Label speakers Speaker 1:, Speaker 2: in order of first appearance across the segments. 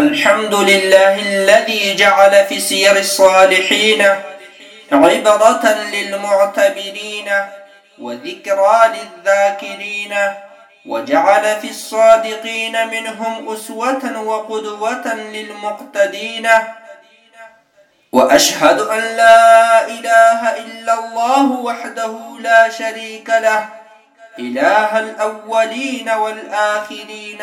Speaker 1: الحمد لله الذي جعل في سير الصالحين عبرة للمعتبرين وذكرى للذاكرين وجعل في الصادقين منهم أسوة وقدوة للمقتدين وأشهد أن لا إله إلا الله وحده لا شريك له إله الأولين والآخرين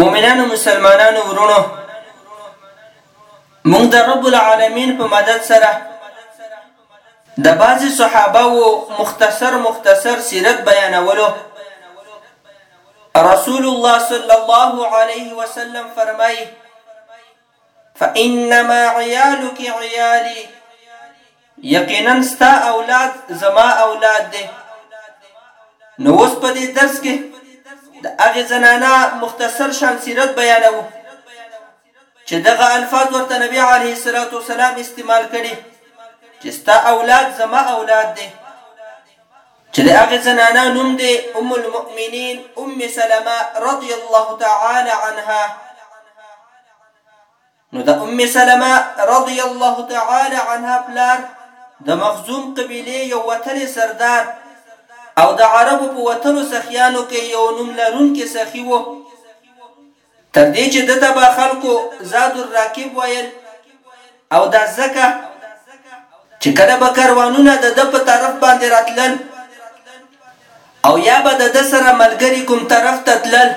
Speaker 1: مؤمنانو مسلمانانو ورونو مونږ د رب العالمین په مدد سره د بعضی صحابه وو مختصر مختصر سیرت بیانولو رسول الله صلی الله علیه وسلم فرمایي فانما عيالک عيالي یقینا ستا اولاد زما اولاد دی نو اوس په دې درس کې د هغې زنانه مختصر شان سیرت بیانوو چې دغه الفاظ ورته نبی علیه الصلاۃ والسلام استعمال کړي چې ستا اولاد زما اولاد دی چې د هغې زنانه نوم دی ام المؤمنین ام سلمه رضی الله تعالی عنها نو د ام سلمه رضی الله تعالی عنها پلار د مخزوم قبیله یو وتلی سردار او د عربو په وتلو سخیانو کې یو نوم لرونکي سخی وو تر دې چې ده ته به خلکو زاد الراکب ویل او دا ځکه چې کله به کاروانونه د ده په طرف باندې راتلل او یا به د ده سره ملګري کوم طرف ته تلل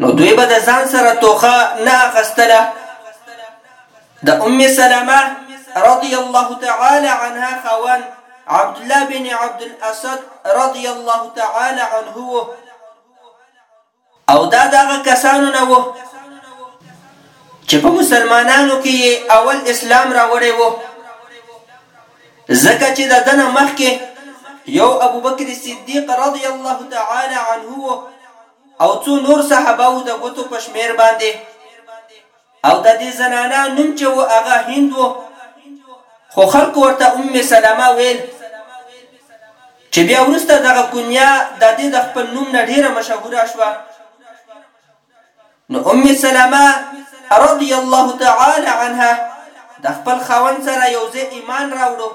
Speaker 1: نو دوی به د ځان سره توخه نه اخستله د ام سلمه رضی الله تعالی عنها خوان عبد الله بن عبد الاسد رضی الله تعالی عنه او دا د هغه کسانو نه وو چې په مسلمانانو کې یې اول اسلام راوړی وو ځکه چې د ده نه مخکې یو ابوبکر صدیق رضی الله تعالی عنه او څو نور صحابه وو د ګوتو په شمېر باندې او د دې زنانه نوم چې و هغه هند و خو خلکو ورته ام سلمه ویل چې بیا وروسته دغه کنیا د دې د خپل نوم نه ډیره مشهوره شوه نو ام سلمه رضی الله تعالی عنها د خپل خاوند سره یو ځای ایمان راوړو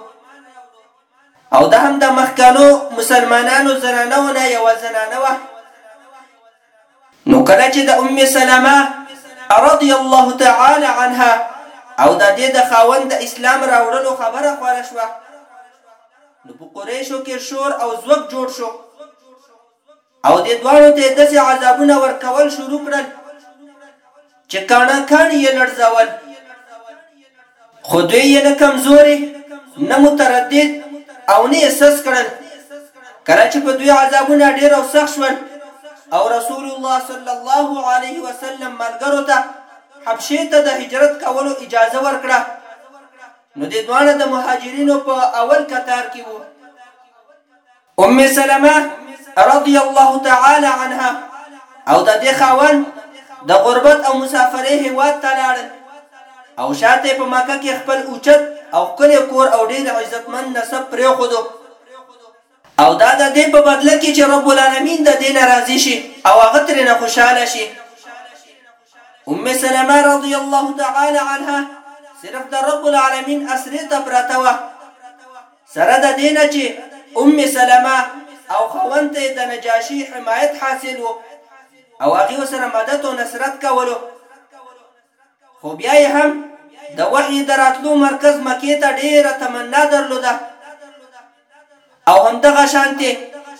Speaker 1: او دا هم د مخکانو مسلمانانو زنانه ونه یو زنانه وه نو کله چې د ام سلمه رضی الله تعالی عنها او د دې د خاوند د اسلام راوړلو خبره خوره شوه نو په قریشو کې شور او زوګ جوړ شو او د دواړو ته داسې عذابونه ورکول شروع کړل چې کاڼه کاڼي یې لړزول، خو دوی یې نه کمزوري، نه متردد او نه یې سست کړل، کله چې په دوی عذابونه ډېر او سخت شول او رسول الله صلی الله علیه وسلم ملګرو ته حبشې ته د هجرت کولو اجازه ورکړه، نو دې دواړه د مهاجرینو په اول کتار کې وو. ام سلمه رضی الله تعالی عنها او د دې خاون د غربت او مسافرې هیواد ته لاړ او شاته په مکه کې خپل اوچت او خپل کور او ډیر عزتمن نسب پرې خودو او دا د دې په بدله کې چې رب العالمین د دې ناراضي شي او هغه ترې نه خوشاله شي ام سلمہ رضی الله تعالی عنها صرف د رب العالمین اسره ته پراته وه سره د دې نه چې ام سلمه او خاوند ته یې د نجاشي حمایت حاصل و او هغې ورسره مدد او نصرت کولو خو بیا یې هم د وحي د راتلو مرکز مکې ته ډېره تمنا درلوده او همدغه شانتې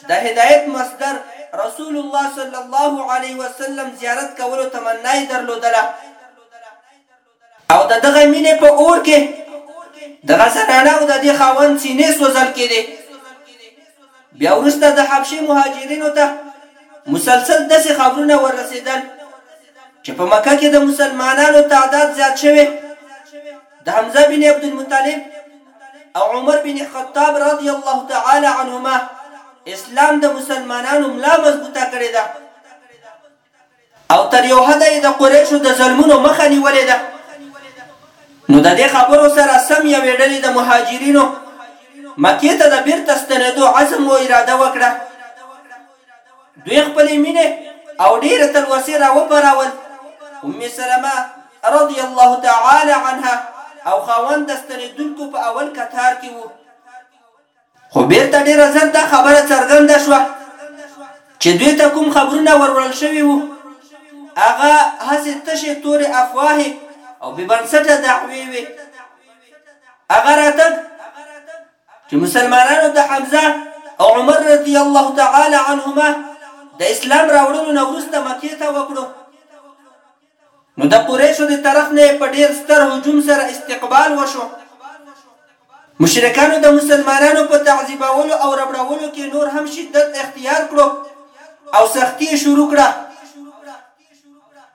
Speaker 1: د هدایت مصدر رسول الله صلی الله علیه وسلم زیارت کولو تمنا یې درلودله او د دغه مینې په اور کې دغه زنانه او د دې خاوند سینې سوځل کېدې بیا وروسته د حبشي مهاجرینو ته مسلسل داسې خبرونه ورسېدل چې په مکه کې د مسلمانانو تعداد زیات شوی د حمزه بن عبد المطلب او عمر بن خطاب رضی الله تعالی عنهما اسلام د مسلمانانو ملا مضبوطه کړې ده او تر یو حده یې د قریشو د ظلمونو مخه نیولې ده نو د دې خبرو سره سم یوې ډلې د مهاجرینو مکې ته د بیرته ستنېدو عزم او اراده وکړه دوی خپلې مینې او ډېرې تلوسې راوپارول ام سلمه رضی الله تعالی عنها او خاوند د ستنېدونکو په اول کتار کې وو خو بېرته ډېره زر دا خبره څرګنده شوه چې دوی ته کوم خبرونه وروړل شوي وو، هغه هسې تشې تورې افواهې او بې بنسټه دعوې وې. هغه راتګ چې مسلمانانو ته حمزه او عمر رضی الله تعالی عنهما د اسلام راوړلو نه وروسته مکې ته وکړو، نو د قریشو د طرف نه په ډیر ستر هجوم سره استقبال وشو. مشرکانو د مسلمانانو په تعذیبولو او ربړولو کې نور هم شدت اختیار کړو او سختي یې شروع کړه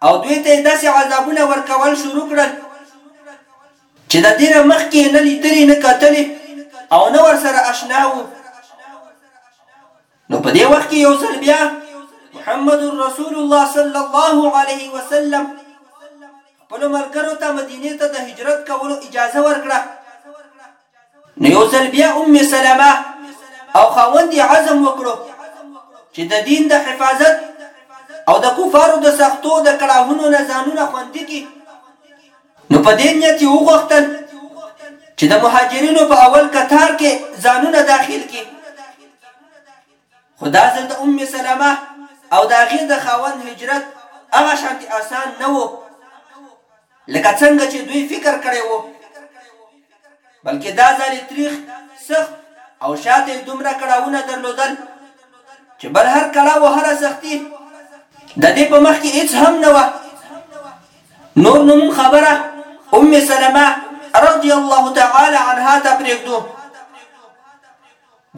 Speaker 1: او دوی ته یې داسې عذابونه ورکول شروع کړل چې د دې نه مخکې یې نه لیدلي نه کتلي او نه ورسره اشنا وو نو په دې وخت کې یو ځل بیا محمد رسول الله صلی الله علیه وسلم خپلو ملګرو ته مدینې ته د هجرت کولو اجازه ورکړه نو یو ځل بیا ام سلمه او خاوند یې عزم وکړو چې د دین د حفاظت او د کفارو د سختو د کړاوونو نه ځانونه خوندي کړي نو په دې نیت یې وغوښتل چې د مهاجرینو په اول کتار کې ځانونه داخل کړي خو دا ځل د ام سلمه او د هغې د خاوند هجرت هغه شانتې اسان نه و لکه څنګه چې دوی فکر کړی و بلکې دا ځل یې تریخ، سخت او شاته یې دومره کړاوونه درلودل چې بل هر کړاو او هره سختي د دې په مخ کې هیڅ هم نه وه نور نو مونږ خبره ام سلمه رضی الله تعالی عنها ته پرېږدو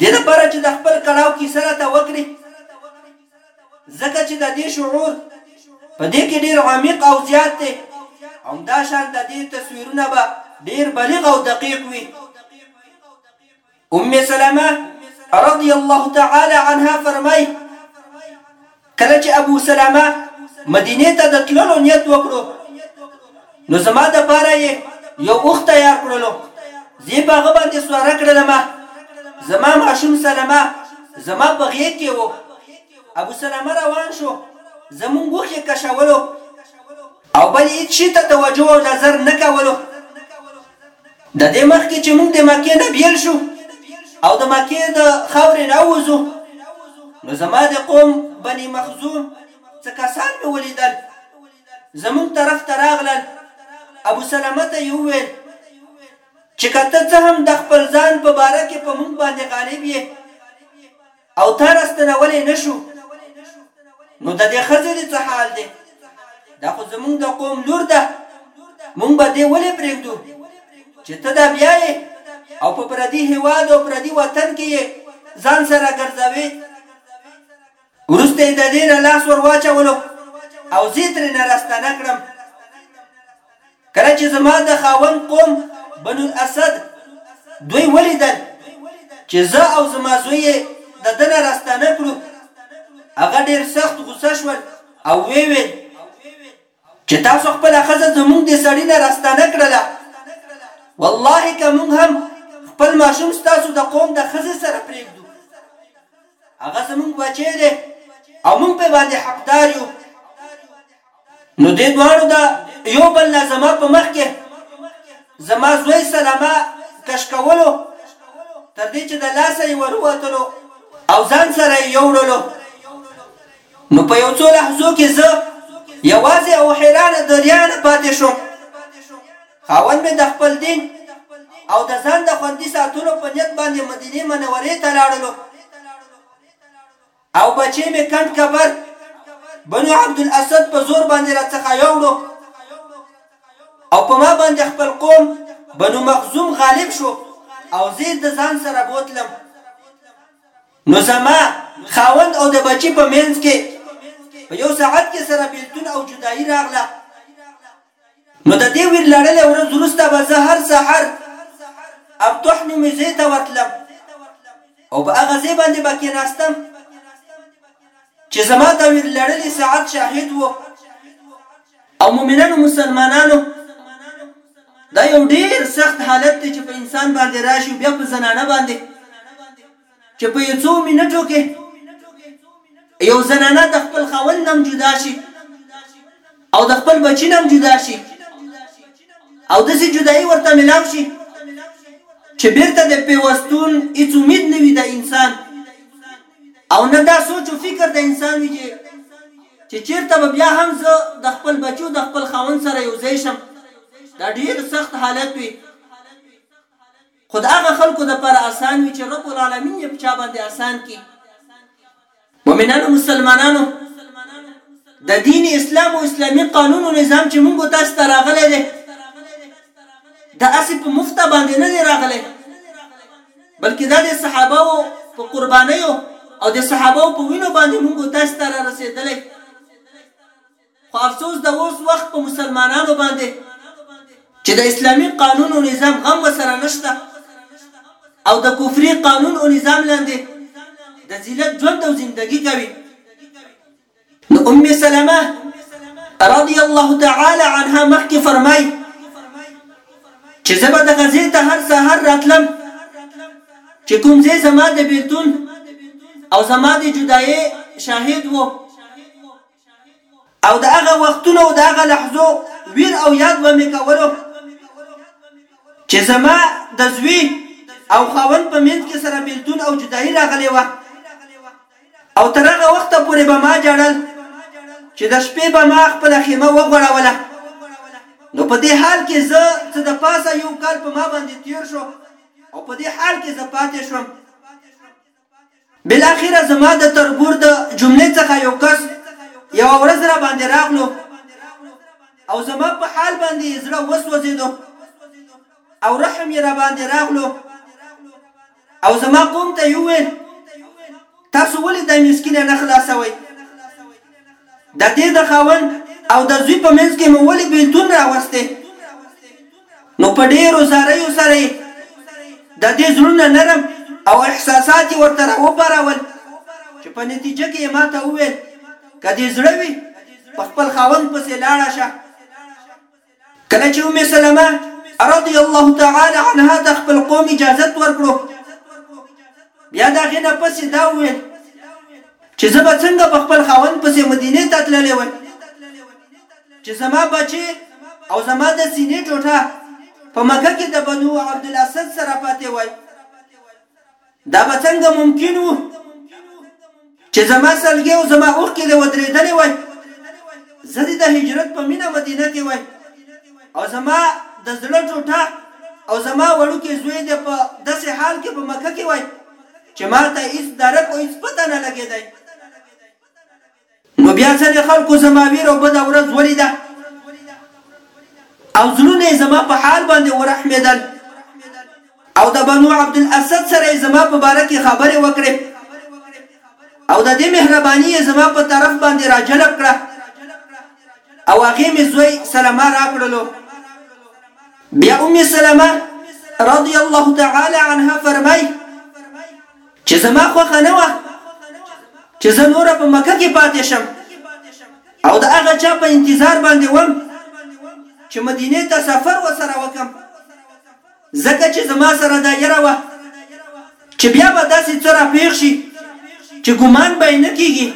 Speaker 1: دې لپاره چې د خپل کړاو کیسه راته وکړي، ځکه چې د دې شعور په دې کې ډېر عمیق او زیات دی، همدا شان د دې تصویرونه به ډېر بلیغ او دقیق وي. ام سلمه رضی الله تعالی عنها فرمایي، کله چې ابو سلمه مدینې ته د تللو نیت وکړو نو زما د پاره یې یو اوښ تیار کړلو زه یې په هغه باندې سواره کړلم زما ماشوم سلمه زما په غیږ کې و ابو سلمه روان شو زمونږ اوښ یې کشولو او بل هیڅ شي ته توجه او نظر نه کولو د دې مخکې چې موږ د مکې نه بیل شو او د مکې د خاورې راووځو نو زما د قوم بني مخزوم څه کسان مې ولیدل زمونږ طرف ته راغلل ابو سلمه ته یې وویل چې که ته څه هم د خپل ځان په باره کې په موږ باندې غالب یې او تا راستنولی نه شو نو د دې ښځې دې څه حال دی دا خو زمونږ د قوم لور ده مونږ به دې ولې پرېږدو چې ته دا بیا یې او په پردي هیواد او پردي وطن کې یې ځان سره ګرځوې وروسته یې د دې نه لاس ور واچولو او زه یې ترې نه راستانه کړم کله چې زما د خاوند قوم بنو الاسد دوی ولیدل چې زه او زما زوی یې د ده نه راستانه کړو هغه ډېر سخت غوسه شول او ویې ویل چې تاسو خپله ښځه زمونږ د سړي نه راستانه کړله والله که مونږ هم خپل ماشوم ستاسو د قوم د ښځې سره پرېږدو هغه زمونږ بچی دی او مونږ پرې باندې حقدار یو نو دې دواړو دا یو بل نه زما په مخ کې زما زوی سلامه کش کولو تر دې چې د لاسه یې وروتلو او ځان سره یې یوړلو نو په یو څو لحظو کې زه یوازې او حیرانه دریانه پاتې شوم خاوند مې د خپل دین او د ځان د خوندي ساتلو په نیت باندې مدینې منورې ته لاړلو او بچې مې کنډ کپر بنو عبدالاسد په زور باندې راڅخه یوړو او په ما باندې خپل قوم بنو مخزوم غالب شو او زه د ځان سره بوتلم نو زما خاوند او د بچی په منځ کې په یو ساعت کې سره بیلتون او جدایی راغله نو د دې ویر لړلې ورځ وروسته به زه هر سحر ابطح نومې ځای ته ورتلم او په هغه ځای باندې به کېناستم چې زما د ویر لړلې ساعت شاهد و او مؤمنانو مسلمانانو دا یو ډیر سخت حالت دی چې په انسان باندې راشي بیا په زنانه باندې چې په یو څو منټو کې یو زنانه د خپل خاوند نم جدا شي او د خپل بچی نم جدا شي او د سي جدایي ورته ملاو شي چې بیرته د پیوستون هیڅ امید نه وي د انسان او نه دا سوچ او فکر د انسان وي چې چیرته به بیا هم زه د خپل بچو د خپل خاوند سره یو ځای شم دا ډیر سخت حالت وي خو د هغه خلکو لپاره اسان وي چې رب العالمين يې په چا باندې اسان کړي. مؤمنانو مسلمانانو! د دين اسلام او اسلامي قانون او نظام چې موږ تاسو ته راغلی دی دا اسی په مفته باندې نه دی راغلی بلکې دا د صحابه او په قربانیو او د صحابه په وینو باندې موږ تاسو ته را رسیدلی خو افسوس د اوس وخت په مسلمانانو باندې چې د اسلامي قانون او نظام غم ورسره نشته او د کفري قانون او نظام لاندې د ذلت ژوند او زندگی کوي نو ام سلمه رضی الله تعالی عنها مخکې فرمای چې زه به د غزې ته هر سهار راتلم چې کوم ځای زما د بیلتون او زما د جدایې شاهد وو او د هغه وختونو او د هغه لحظو ویر او یاد به مې کولو چې زما د زوی او خاوند په منځ کې سره بیلتون او جدایي راغلی وه او تر هغه وخته پورې به ما جړل چې د شپې به ما خپل خیمه وغوړوله نو په دې حال کې زه څه د پاسه یو کال په ما باندې تیر شو او په دې حال کې زه پاتې شوم بالاخره زما د تربور د جملې څخه یو کس یوه ورځ راباندې راغلو او زما په حال باندې یې زړه وسوځېدو او رحم یې راباندې راغلو او زما قوم ته یې وویل تاسو ولې دا مسکینه نه خلاصوئ د دې د خاوند او د زوی په منځ کې مو ولې بېلتون راوستی نو په ډېرو زاریو سره یې د دې زړونه نرم او احساسات یې ورته راوپارول چې په نتیجه کې یې ماته وویل، که دې زړه وي په خپل خاوند پسې لاړه شه. کله چې ام سلمه رضی الله تعالی عنها ته خپل قوم اجازت ورکړو بیا د هغې نه پسې دا وویل چې زه به څنګه په خپل خاوند پسې مدینې ته تللی وای چې زما بچې او زما د سینې ټوټه په مکه کې د بنو عبدالاسد سره پاتې وای، دا به څنګه ممکن و چې زما سلګې او زما اوښکې دې ودرېدلې وای، زه دې د هجرت په مینه مدینه کې وای او زما د زړه ټوټه او زما وړوکی زوی دې په داسې حال کې په مکه کې وای چې ما ته هیڅ درک او هیڅ پته نه لګېدای. نو بیا ځنې خلکو زما ویر او بده ورځ ولیده او زړونه یې زما په حال باندې ورحمېدل او د بنو عبدالاسد سره یې زما په باره کې خبرې وکړې او د دې مهرباني یې زما په طرف باندې راجلب کړه او هغې مې زوی سلمه راکړلو بیا ام سلمه رضی الله تعالی عنها فرمایي چې زما خوخه نه وه چې زه نور په مکه کې پاتې شم او د هغه چا په انتظار باندې وم چې مدینه ته سفر وسره وکم ځکه چې زما سره دا یره وه چې بیا به داسې څه را پیښ شي چې ګمان به نه کیږي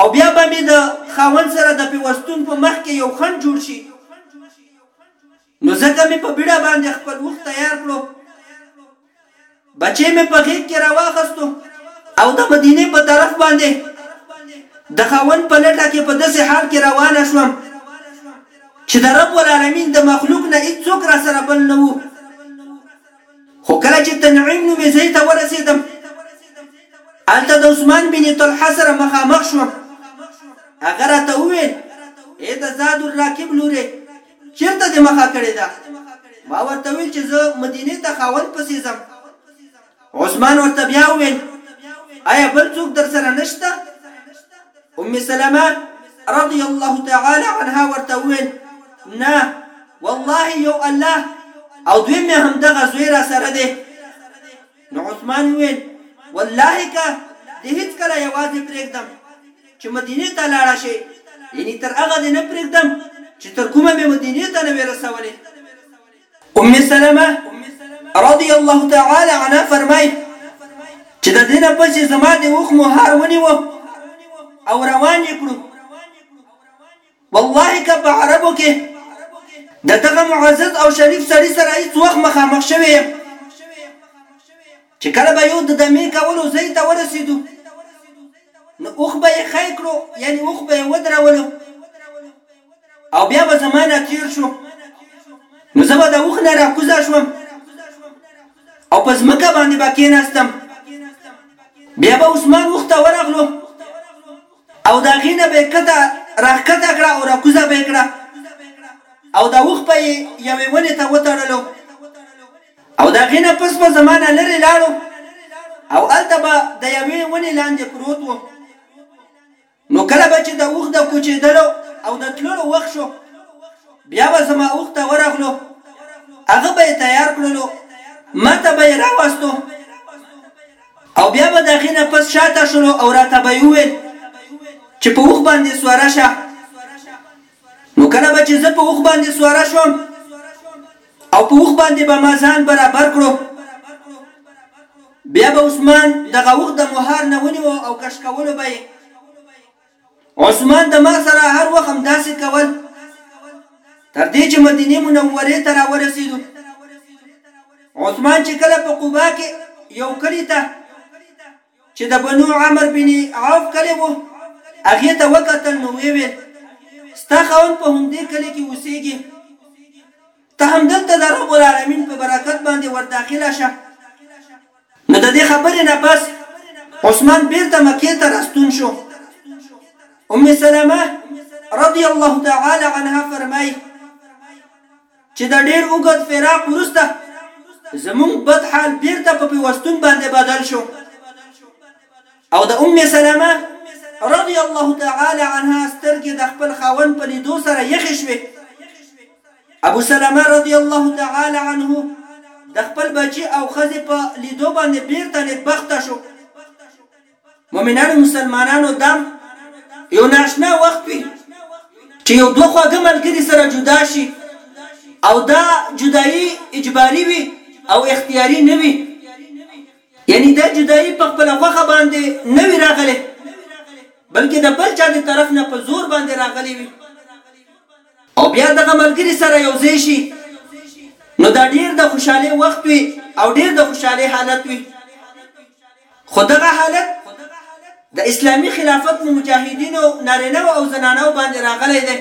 Speaker 1: او بیا به مې د خاون سره د پیوستون په مخ کې یو خن جوړ شي نو ځکه مې په بيړه باندې خپل اوښ تيار کړو، بچی مې په غېږ کې راواخستو او د مدينې په طرف باندې د خاوند په لټه کې په داسې حال کې روانه شوم چې د رب العالمين د مخلوق نه هيڅوک راسره بل نه وو، خو کله چې تنعيم نومې ځای ته ورسېدم، هلته د عثمان بن طلحه سره مخامخ شوم، هغه راته وويل، اې د زاد الراکب لورې! چېرته دې مخه کړې ده؟ ما ورته وویل چې زه مدینې ته خاوند پسې ځم. عثمان ورته بیا وویل، ایا بل څوک درسره نشته؟ ام سلمه رضی الله تعالی عنها ورته وویل، نه، والله یو الله او دویم یې همدغه زوی راسره دی. نو عثمان وویل، والله که دې هیڅکله یوازې پرېږدم چې مدینې ته لاړه شې، یعنی تر هغه دې نه پرېږدم چې تر کومه مې مدینې ته نه وې رسولې. ام سلمه رضی الله تعالی عنها فرمایي چې د دې نه پس چې زما د اوښ مو هار ونیو او روان یې کړو، والله که په عربو کې د دغه معزز او شریف سړي سره هیڅ وخت مخامخ شوی یم چې کله به یو د دمې کولو ځای ته ورسېدو نو اوښ به یې خی کړو یعنې اوښ به یې ودرولو او بیا به زما نه تېر شو نو زه به د اوښ نه راکوزه شوم او په ځمکه باندې به کېناستم بیا به عثمان اوښ ته ورغلو او د هغې نه به یې کښته راښکته کړه او راکوزه به یې کړه او د اوښ به یې یوې ونې ته وتړلو او د هغې نه پس به زما نه لرې لاړو او هلته به د یوې ونې لاندې پروت و نو کله به چې د اوښ د کوچېدلو او د تللو وخت شو بیا به زما اوښ ته ورغلو هغه به یې تیار کړلو ما ته به یې راوستو او بیا به د هغې نه پس شاته شولو او راته به یې وویل چې په اوښ باندې سواره شه نو کله به چې زه په اوښ باندې سواره شوم او په اوښ باندې به ما ځان برابر کړو بیا به عثمان دغه اوښ د مهار نه ونیو او کش کولو به یې عثمان د ما سره هر وخت همداسې کول تر دې چې مدینه منورې ته راورسېدو عثمان چې کله په قبا کې یو کلی ته چې د بنو عمر بن عوف کلی وو هغه ته وکتل نو وی ویل ستا خاون په همدې کلی کې اوسېږي ته همدلته د رب العالمین په برکت باندې ورداخله شه نو د دې خبرې نه پس عثمان بېرته مکې ته راستون شو. ام سلمه رضي الله تعالی عنها فرمايي چې د ډېر اوږد فراق وروسته زمونږ بد حال بېرته په پیوستون باندې بدل شو او د ام سلمه رضي الله تعالی عنها سترګې د خپل خاوند په لیدو سره یخې شوې ابو سلمه رضی الله تعالی عنه د خپل بچی او خزی په لیدو باندې بیرته نیکبخته شو مؤمنانو مسلمانانو دام یو ناشنا وخت وي چې یو دوه خواږه ملګري سره جدا شي او دا جدایی اجباری وي او اختیاري نه وي یعنی دا جدایی په خپل خوخه باندې نه وی راغله بلکې د بل چا د طرف نه په زور باندې راغلی وي او بیا دغه ملګري سره یو ځای شي نو دا ډیر د خوشحالۍ وخت وي او ډیر د خوشحالۍ حالت وي خو دغه حالت د اسلامي خلافت په مجاهدینو نارینه او زنانو باندې راغلی دی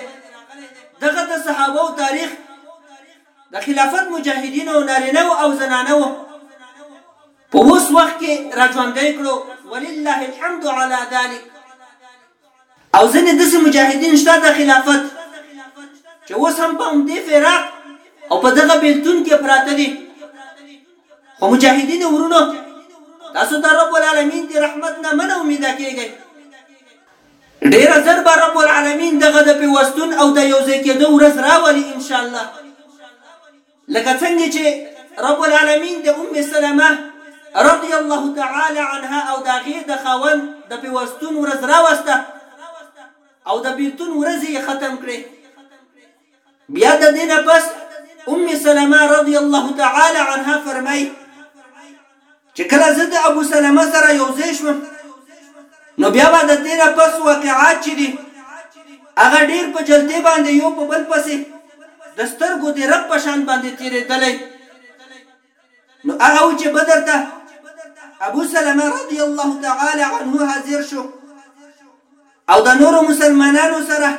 Speaker 1: دغه د صحابه او تاریخ د خلافت مجاهدینو نارینه او زنانه وو په اوس وخت کې راځوندې کړو ولله الحمد علی ذلک او ځنې داسې مجاهدین شته د خلافت چې اوس هم په همدې فراق او په دغه بیلتون کې پراته دي خو مجاهدین ورونو تاسو د رب العالمین دی رحمت نه من امید کېږئ ډیر زر به رب العالمین دغه د پیوستون او د یوځای کېدو ورځ راولي ان شاء الله لکه څنګه چې رب العالمین د ام سلمه رضی الله تعالی عنها او د هغې د خاوند د پیوستون ورځ راوسته او د بیلتون ورځې یې ختم کړې بیا د دې نه پس ام سلمه رضی الله تعالی عنها فرمایي چې کله زه د ابو سلمه سره یو ځای شوم نو بیا به د دې نه پس واقعات چې دي هغه ډیر په جلدې باندې یو په بل پسې د سترګو د رب په شان باندې تیرېدلی نو هغه و چې بدر ته ابو سلمه رضی الله تعالی عنه حاضر شو او د نورو مسلمانانو سره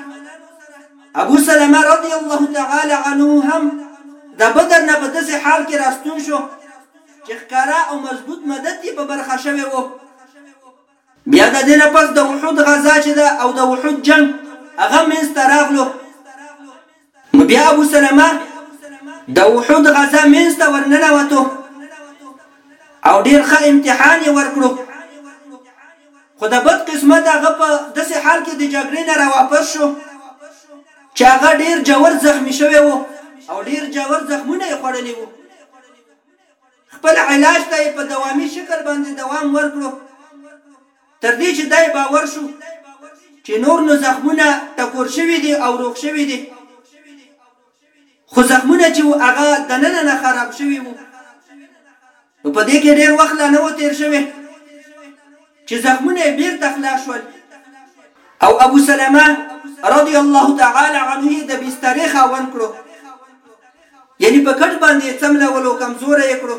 Speaker 1: ابو سلمه رضی الله تعالی عنه هم د بدر نه په داسې حال کې راستون شو چې ښکارا او مضبوط مدد یې په برخه شوی وو بیا د دې نه پس د وحود غزا چې ده او د وحود جنگ هغه منځته راغلو نو بیا ابو سلمه د احد غزا منځ ته ورننوتو او ډیر ښه امتحان یې ورکړو خو د بد قسمت هغه په داسې حال کې د جګړې نه راواپس شو چې هغه ډیر جوور زخمی شوی وو او ډیر جوور زخمونه یې خوړلې وو خپل علاج ته په دوامي شکل باندې دوام ورکړو تر دې چې دا یې باور شو چې نور نو زخمونه ټکور شوي دي او روغ شوي دي، خو زخمونه چې وو هغه دننه نه خراب شوي وو، نو په دې کې ډېر وخت لا نه و تېر شوی چې زخمونه یې بېرته خلاص شول او ابو سلمه رضی الله تعالی عنه یې د بسترې خاوند کړو، یعنې په کټ باندې یې څملولو، کمزوری یې کړو.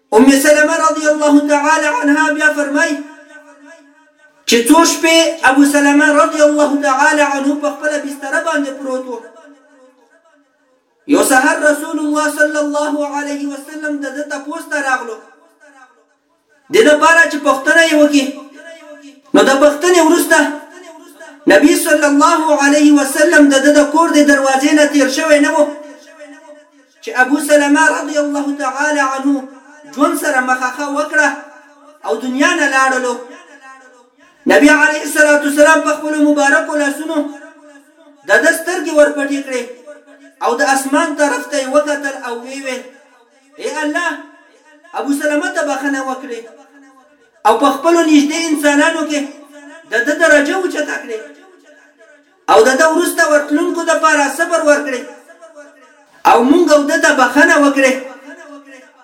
Speaker 1: ام سلمه رضی الله تعالی عنها بیا فرمای چې څو شپې ابو سلمه رضی الله تعالی عنه په خپل بستر باندې پروت و یو سحر رسول الله صلی الله علیه وسلم د دته پوسټ راغلو د دې لپاره چې پښتنه یې وکي نو د پښتنې ورسته نبی صلی الله علیه وسلم د د کور د دروازې نه تیر شوی نه وو چې ابو سلمه رضی الله تعالی عنه ژوند سره مخاخه وکړه او دنیا نه لاړلو نبی علیه الصلاة والسلام په خپل مبارکو لاسونو د د سترګې ورپټې کړې او د اسمان طرف ته یې وکتل او وی وی اے الله ابو سلمه ته بخنه وکړي او په خپل نږدې انسانانو کې د د درجه اوچته کړي او د ده وروسته ورتلونکو دپاره صبر ورکړې او مونږ او ده ته بخښنه وکړې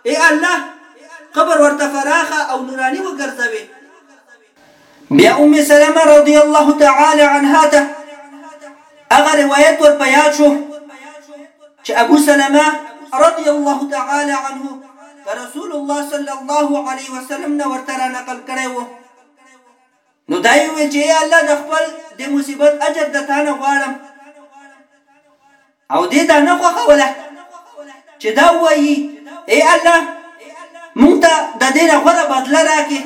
Speaker 1: اې الله قبر ورته فراخه او نوراني وګرځوې بیا ام سلمه رضی الله تعالی عنها ته هغه روایت ور په یاد شو چې ابو سلمه رضی الله تعالی عنه رسول الله صلی الله علیه وسلم نه ورته را نقل کړی وو نو دا یې وویل چې ای الله د خپل د مصیبت اجر د تا نه غواړم او دې دا نه خوښوله چې دا وایي ای الله مونږ ته د دې نه غوره بدله راکې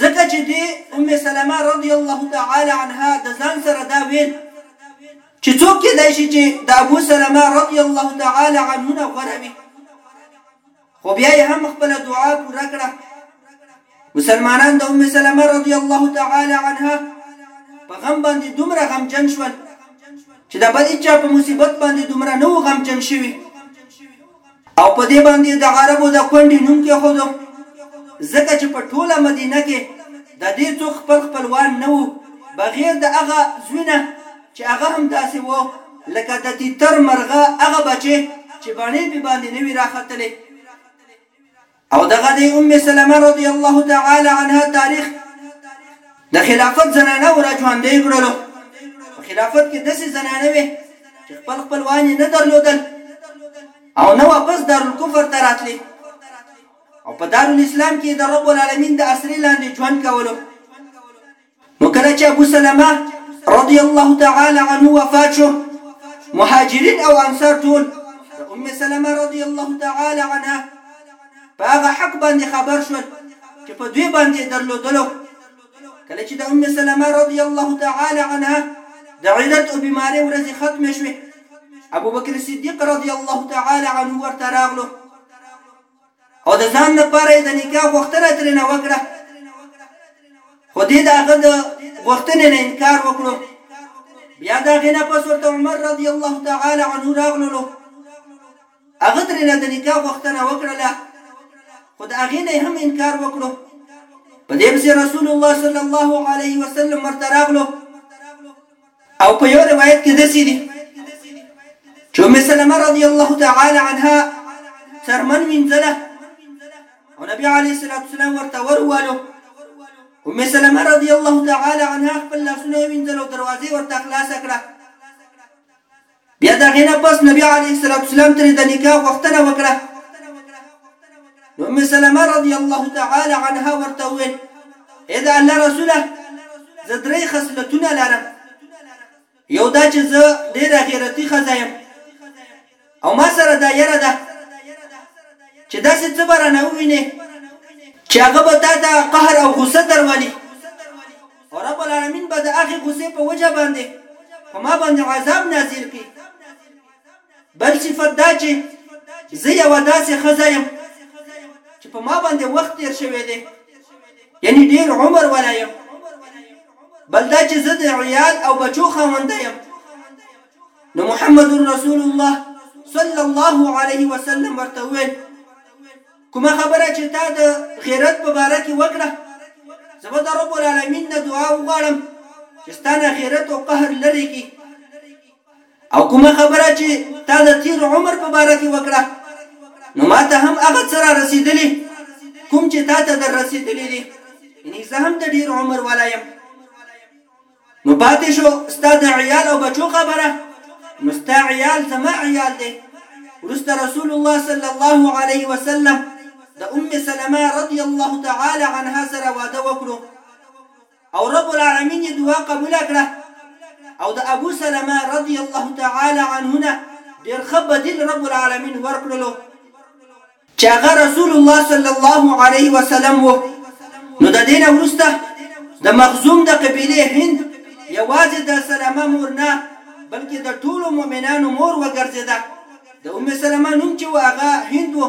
Speaker 1: ځکه چې دې ام سلمه رضی الله تعالی عنها د ځان سره دا ویل چې څوک کېدای شي چې د ابو سلمه رضی الله تعالی عنه نه غوره وي خو بیا یې هم خپل دعا پوره کړه مسلمانان د ام سلمه رضی الله تعالی عنها په غم باندې دومره غمجن شول چې د بل چا په مصیبت باندې دومره نو غمجن شوي او په دې باندې د عربو د کونډې نوم کې خود ځکه چې په ټوله مدینه کې د دې څوک خپل خپلوان نه وو بغیر د هغه زوینه چې هغه هم داسې و لکه د تیتر مرغه هغه بچی چې بڼې پې باندې نه وي راختلې او دغه دی ام سلمه رضی الله تعالی عنها تاریخ د خلافت زنانه ور ژوندې کړلو په خلافت کې داسې زنانه وي چې خپل خپلوان یې نه درلودل او نه واپس دارالکفر ته راتلې او په دارالاسلام کې د رب العالمین د اسرې لاندې ژوند کولو نو کله چې ابو سلمه رضی الله تعالی عنه وفات شو مهاجرین او انصار ټول د ام سلمه رضی الله تعالی عنها په هغه حق باندې خبر شول چې په دوی باندې درلودلو کله چې د ام سلمہ رضی الله تعالی عنها د علت او بیماری ورځې ختم شوه ابو بکر صدیق رضی الله تعالی عنه ورته راغلو او د ځان لپاره د نکاح غوښتنه ترنه وکړه خو دې د هغه د غوښتنې نه انکار وکړو بیا دا غنه پس ورته عمر رضی الله تعالی عنه راغلو هغه ترنه د نکاح غوښتنه وکړله خو د هغه نه هم انکار وکړو په دې پسې رسول الله صلی الله علیه وسلم ورته راغلو او په یو روایت کې داسې دي چې ام سلمه رضی الله تعالی عنها څرمن وینځله او نبی علیه الصلاة والسلام ورته وروالو ام سلمه رضی الله تعالی عنها خپل لاسونه وینځل او دروازه ورته خلاصه کړه بیا د هغې نه پس نبي عليه السلام ترې د نکاح غوښتنه وکړه. نو ام سلمه رضي الله تعالی عنها ورته وویل، اې د الله رسوله! زه درې خصلتونه لرم، یو دا چې زه ډېره غیرتي ښځه یم او ما سره دا یره ده چې داسې څه به رانه ووینې چې هغه به تا ته قهر او غصه درولي. او رب العالمين به د هغې غصې په وجه باندې په ما باندې عذاب نازل کړي بل صفت دا چې زه یوه داسې ښځه یم چې په ما باندې وخت تیر شوی دی یعنی ډیر عمر ولا یم بل دا چې زه د عیال او بچو خاونده یم نو محمد رسول الله صلی الله علیه وسلم ورته وویل کومه خبره چې تا د غیرت په باره کې وکړه، زه به د رب العالمین نه دعا وغواړم چې ستا نه غیرت او قهر لرې کړي. او کومه خبره چې تا د تیر عمر په باره کې وکړه، نو ما ته هم هغه څه را رسېدلي کوم چې تا ته در رسېدلي دي، یعنې زه هم د ډېر عمر والا یم. نو پاتې شو ستا د عیال او بچو خبره نو ستا عیال زما عیال دی ورسته رسول الله صلی الله علیه وسلم د ام سلمه رضی الله تعالی عنها سره واده وکړو او رب العالمین یې دعا قبول کړه او د ابو سلمه رضی الله تعالی عنه ډیر ښه بدیل رب العالمین ورکړلو چې هغه رسول الله صلی الله علیه وسلم وو نو د دې نه وروسته د مخزوم د قبیلې هند یوازې د سلمه مور نه بلکې د ټولو مؤمنانو مور وګرځېده د ام سلمه نوم چې و هغه هند و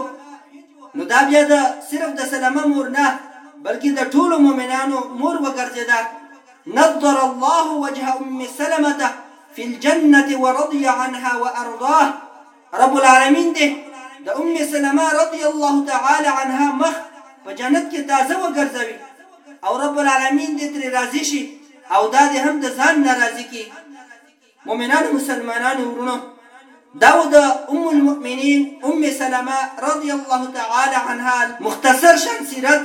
Speaker 1: نو دا بیا د صرف د سلمه مور نه بلکې د ټولو مؤمنانو مور وګرځېده نظر الله وجه ام سلمه في الجنة ورضي عنها وأرضاه رب العالمين دې د ام سلمه رضي الله تعالی عنها مخ په جنت کې تازه وګرځوي او رب العالمين دې ترې راضي شي او دا دې هم د ځان نه راضي کړي مؤمنانو مسلمانانو ورونو دا و د ام المؤمنین ام سلمه رضی الله تعالی عنها مختصر شان سیرت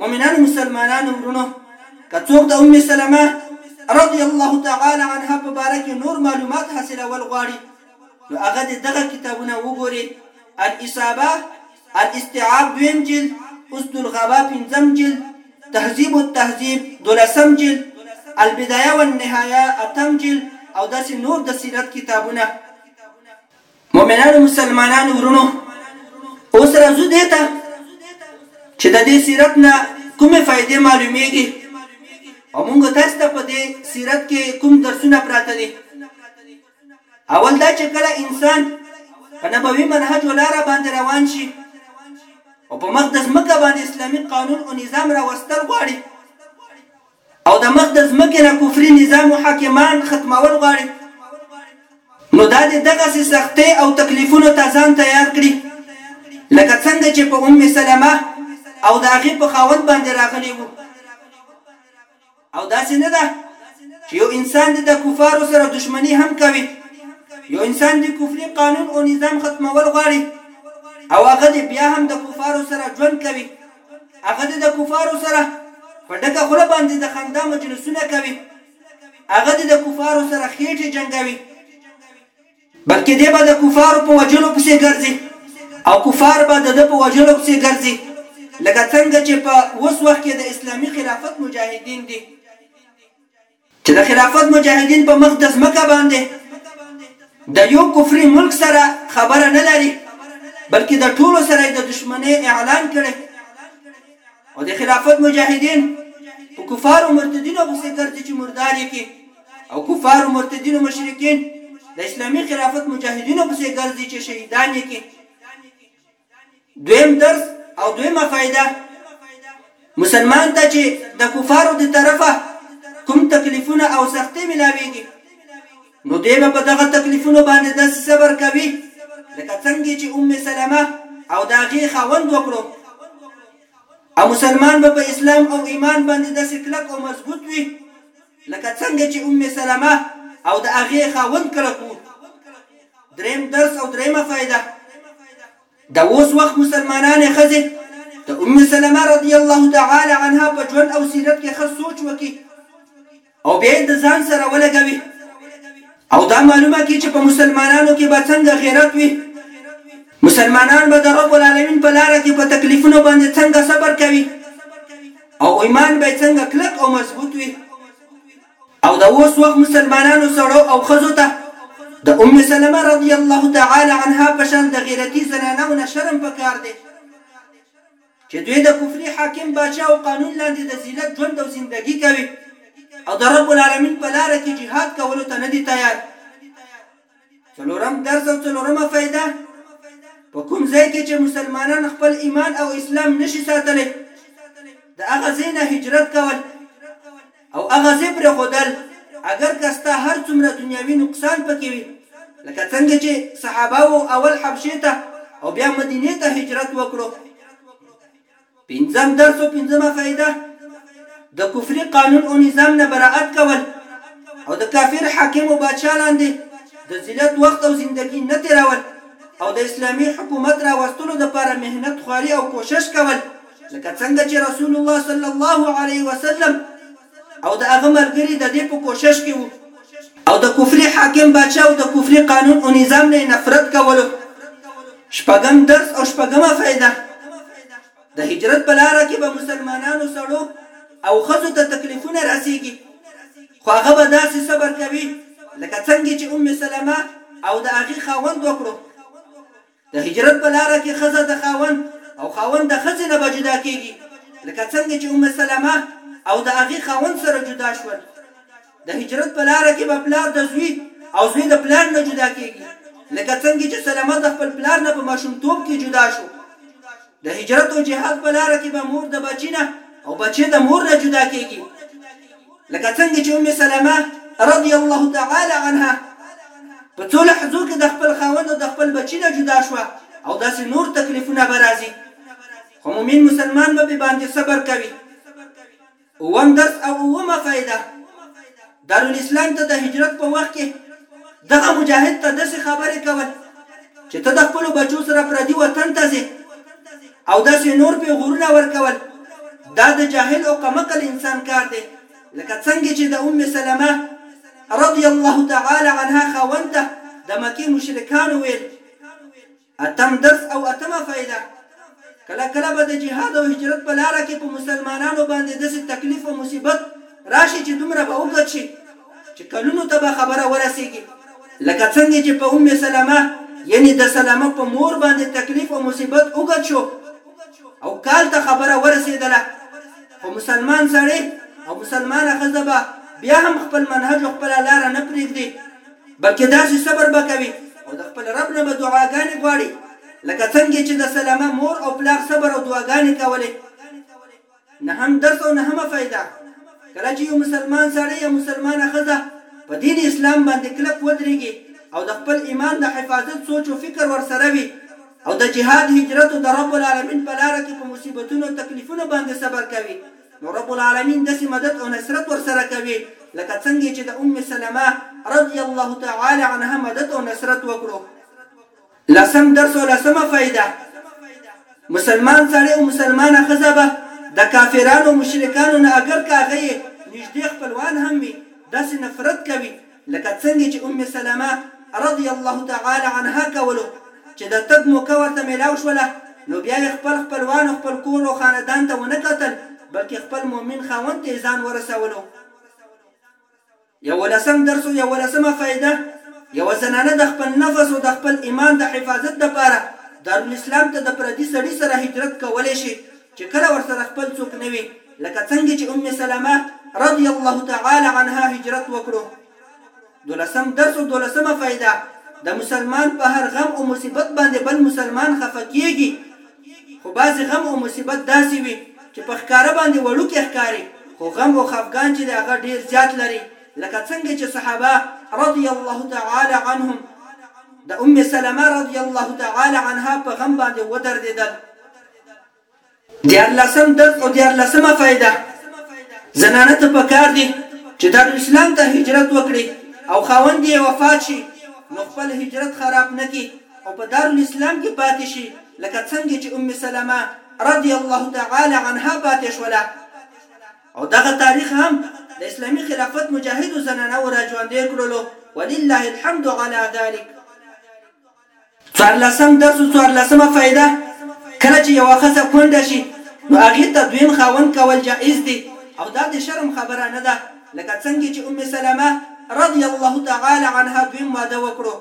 Speaker 1: مؤمنانو مسلمانانو ورونو که څوک د ام سلمه رضی الله تعالی عنها په باره کې نور معلومات حاصلول غواړي نو هغه دې دغه کتابونه وګوري الاصابه الاستعاب دویم جلد اسد الغابه پنځم جلد تهذیب التهذیب دولسم جلد البدایه والنهایه اتم جلد او داسې نور د سیرت کتابونه مؤمنانو مسلمانانو ورونو اوس راځو دې ته چې د دې سیرت نه کومې فائدې معلومیږي او موږ تاسو ته په دې سیرت کې کوم درسونه پراته دي اول دا چې کله انسان په نبوي منهج ولار باندې روان شي او په مقدس مکه باندې اسلامي قانون او نظام راوستل غواړي او د مخ د ځمکې نه کفري نظام او حاکمان ختمول غواړي نو دا دې دغسې سختۍ او تکلیفونو ته ځان تیار کړي لکه څنګه چې په ام سلمه او د هغې په خاوند باندې راغلي وو او داسې نه ده چې یو انسان دې د کفارو سره دشمني هم کوي یو انسان دې کفري قانون او نظام ختمول غواړي او هغه دې بیا هم د کفارو سره ژوند کوي هغه دې د کفارو سره په ډکه خوله باندې د خندا مجلسونه کوي هغه دې د کفارو سره خېټې جنګوي بلکې دې به د کفارو په وجلو پسې ګرځي او کفار به د ده په وجلو پسې ګرځي لکه څنګه چې په اوس وخت کې د اسلامي خلافت مجاهدین دي چې د خلافت مجاهدین په مخ د ځمکه باندې د یو کفري ملک سره خبره نه لري بلکې د ټولو سره د دشمنی اعلان کړي او د خلافت مجاهدین په کفار او مرتدینو پسې ګرځي چې مردار کې او کفار او مرتدینو مشرکین د اسلامي خلافت مجاهدینو پسې ګرځي چې شهیدان کې دویم درس او دویمه فائده مسلمان ته چې د کفارو د طرفه کوم تکلیفونه او سختي ملاويږي نو دی به په دغه تکلیفونو باندې داسې صبر کوي لکه څنګه چې ام سلمه او د هغې خاوند وکړو او مسلمان به په اسلام او ایمان باندې داسې کلک او مضبوط وي لکه څنګه چې ام سلمه او د هغې خاوند کلک وو. دریم درس او دریمه فایده، د اوس وخت مسلمانانې ښځې د ام سلمه رضی الله تعالی عنها په ژوند او سیرت کې ښه سوچ وکړي او بیا یې د ځان سره ولګوي او دا معلومه کړي چې په مسلمانانو کې به څنګه غیرت وي، مسلمانان به د رب العالمین په لاره کې په تکلیفونو باندې څنګه صبر کوي. او ايمان به يې څنګه کلک او مضبوط وي او د اوس وخت مسلمانانو سړو او ښځو ته د ام سلمه رضی الله تعالی عنها په شان د غیرتی زنانو نه شرم پکار دی چې دوی د کفري حاکم باچا او قانون لاندې د ذلت ژوند او زندگی کوي او د رب العالمین په لار کې جهاد کولو ته نه دي تیار څلورم درس او څلورمه فائده په کوم ځای کې چې مسلمانان خپل ایمان او اسلام نشي ساتلی د هغه ځای نه هجرت کول او هغه ځای پر خودل اگر کستا هر څومره دنیاوی نقصان پکې وي لکه څنګه چې صحابه او اول حبشه ته او بیا مدینه ته هجرت وکړو پنځم درس او پنځمه فائده د کفري قانون او نظام نه براءت کول او د کافر حاکم او بادشاه لاندې د ذلت وخت او زندګي نه تیرول او د اسلامي حکومت راوستلو لپاره محنت خواري او کوشش کول لکه څنګه چې رسول الله صلی الله علیه وسلم او د هغه ملګري د دې په کوشش کې وو او د کفري حاکم باچا او د کفري قانون او نظام نه نفرت کولو شپږم درس او شپږمه فائده د هجرت په لار کې به مسلمانانو سړو او خزو ته تکلیفونه راسیږي خو هغه به داسې صبر کوي لکه څنګه چې ام سلمہ او د هغه خاوند وکړو د هجرت په لاره کې ښځه د خاوند او خاوند د ښځې نه به جدا کېږي، لکه څنګه چې ام سلمه او د هغې خاوند سره جدا شول. د هجرت په لاره کې به پلار د زوی او زوی د پلار نه جدا کېږي، لکه څنګه چې سلمه د خپل پلار نه په ماشومتوب کې جدا شو. د هجرت او جهاد په لار کې به مور د بچی نه او بچی د مور نه جدا کیږي لکه څنګه چې ام سلمہ رضی الله تعالی عنها په څو لحظو کې د خپل خاوند او د خپل بچی نه جدا شو او داسې نور تکلیفونه به راځي خو مؤمن مسلمان به باندې صبر کوي اووم درس او اوومه فائده، دارالاسلام ته د هجرت په وخت کې دغه مجاهد ته داسې خبرې کول چې ته د خپلو بچو سره پردي وطن ته ځې او داسې نور پېغورونه ورکول دا د جاهل او قمقل انسان کار دی لکه څنګه چې د ام سلمه رضی الله تعالی عنها خاوند ته د مکې مشرکانو ویل اتم درس او اتمه فائده، کله کله به د جهاد او هجرت په لاره کښې په مسلمانانو باندې داسې تکليف او مصيبت راشي چې دومره به اوږد شي چې کلونو ته به خبره ورسېږي لکه څنګه چې په ام سلمه يعني د سلمه په مور باندې تکليف او مصيبت اوږد شو او کال ته خبره ورسېدله خو مسلمان سړی او مسلمانه ښځه به بیا هم خپل منهج او خپله لاره نه پرېږدي بلکې داسې صبر به کوي او د خپل رب نه به دعاګانې غواړي لکه څنګه چې د سلمه مور او پلار صبر او دعاګانې کولې نهم درس او نهمه فائده کله چې یو مسلمان سړی یا مسلمانه ښځه په دین اسلام باندې کلک ودرېږي او د خپل ایمان د حفاظت سوچ او فکر ورسره وي او د جهاد هجرت او د رب العالمین په لاره کې په مصیبتونو او تکلیفونو باندې صبر کوي نو رب العالمين داسې مدد او نصرت ورسره کوي لکه څنګه چې د ام سلمه رضي الله تعالی عنها مدد او نصرت وکړو لسم درس او لسمه فائده مسلمان سړی او مسلمانه ښځه به د کافرانو مشرکانو نه اګر که هغه یې نږدې خپلوان هم وي داسې نفرت کوي لکه څنګه چې ام سلمه رضی الله تعالی عنها کولو چې د تګ موقع ورته مېلاو شوله نو بیا یې خپل خپلوان او خپل کور او خاندان ته ونه کتل بلکې خپل مؤمن خاوند ته یې ځان ورسولو. یوولسم درس او یوولسمه فائده، یوه زنانه د خپل نفس او د خپل ایمان د حفاظت لپاره دارالاسلام ته د پردي سړي سره هجرت کولی شي، چې کله ورسره خپل څوک نه وي لکه څنګه چې ام سلمه رضی الله تعالی عنها هجرت وکړو دولسم درس او دولسمه فائده د مسلمان په هر غم او مصیبت باندې بل مسلمان خفه کیږي خو بعضې غم او مصیبت داسې وي چې په ښکاره باندې وړوکی ښکاري خو غم او خفګان چې د هغه ډیر زیات لري لکه څنګه چې صحابه رضی الله تعالی عنهم د ام سلمه رضی الله تعالی عنها په غم باندې ودردېدل دیارلسم درس او دیارلسمه فائده زنانه ته پکار دي چې دارالاسلام ته هجرت وکړي او خاوند یې وفات شي نو خپل هجرت خراب نکي او په دارالاسلام کې پاتې شي لکه څنګه چې ام سلمہ رضی الله تعالی عنها پاتې شوله او دغه تاریخ هم د اسلامي خلافت مجاهدو زنانو راژوندې کړلو ولله الحمد على ذلك څوارلسم درس او څوارلسمه فائده، کله چې یوه ښځه کونډه شي نو هغې ته دویم خاوند کول جائز دي او دا د شرم خبره نه ده، لکه څنګه چې ام سلمة رضی الله تعالی عنها دویم واده وکړو،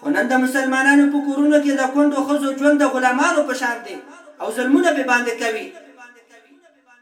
Speaker 1: خو نن د مسلمانانو په کورونو کې د کونډو ښځو ژوند د غلامانو په شان دی او ظلمونه پرې باندې کوي.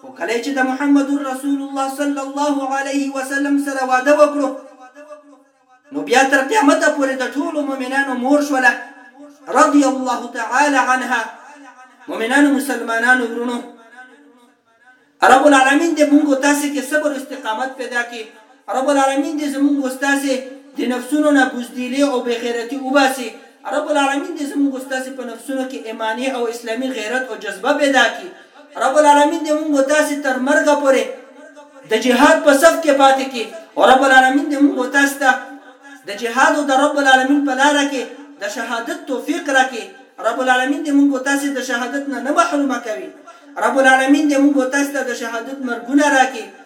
Speaker 1: خو کله چې د محمد رسول الله صلی الله علیه وسلم سره واده وکړو نو بیا تر قیامت پورې د ټولو مؤمنانو مور شوله رضی الله تعالی عنها مؤمنانو مسلمانانو ورونو رب العالمین دې موږ تاسو کې صبر او استقامت پیدا کړي رب العالمين دې زمونږ اوستاسې د نفسونو نه بزديلې او بې غيرتي وباسي رب العالمين دې زمونږ اوستاسې په نفسونو کې ايمانې او اسلامي غيرت او جذبه پيدا کړي رب العالمين دې مونږ اوتاسې تر مرګه پورې د جهاد په صف کې پاتې کړي او رب العالمين دې مونږ اوتاسې ته د جهاد او د رب العالمين په لاره کې د شهادت توفيق راکړي رب العالمين دې مونږ اوتاسې د شهادت نه نه محرومه کوي رب العالمين دې مونږ اوتاسې ته د شهادت مرګونه راکړي